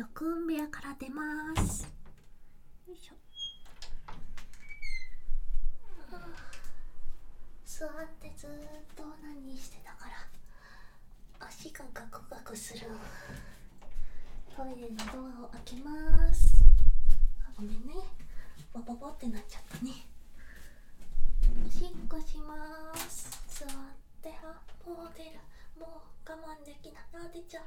録音部屋から出ます。よいしょ。座ってずっと何してたから足がガクガクする。トイレのドアを開けます。あごめんね。ボボボってなっちゃったね。おしっこします。座ってあもう出る。もう我慢できない。あ出ちゃう。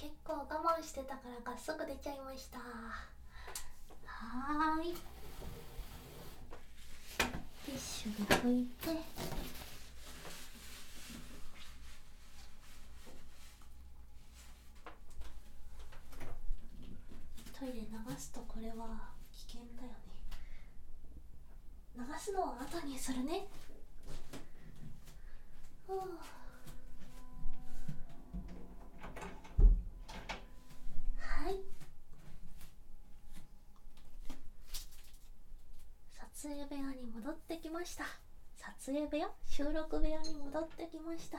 結構我慢してたからかすぐ出ちゃいました。はーい。ティッシュで拭いて。トイレ流すとこれは危険だよね。流すのは後にするね。ふう影部屋に戻ってきました。撮影部屋？収録部屋に戻ってきました。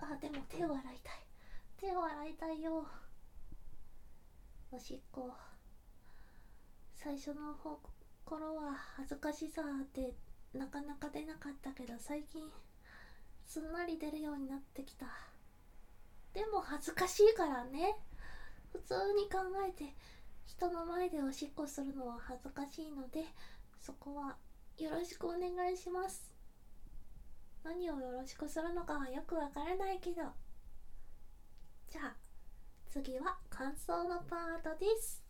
あでも手を洗いたい。手を洗いたいよ。おしっこ。最初の方頃は恥ずかしさでなかなか出なかったけど最近すんなり出るようになってきた。でも恥ずかしいからね。普通に考えて人の前でおしっこするのは恥ずかしいのでそこはよろしくお願いします。何をよろしくするのかはよくわからないけど。じゃあ次は感想のパートです。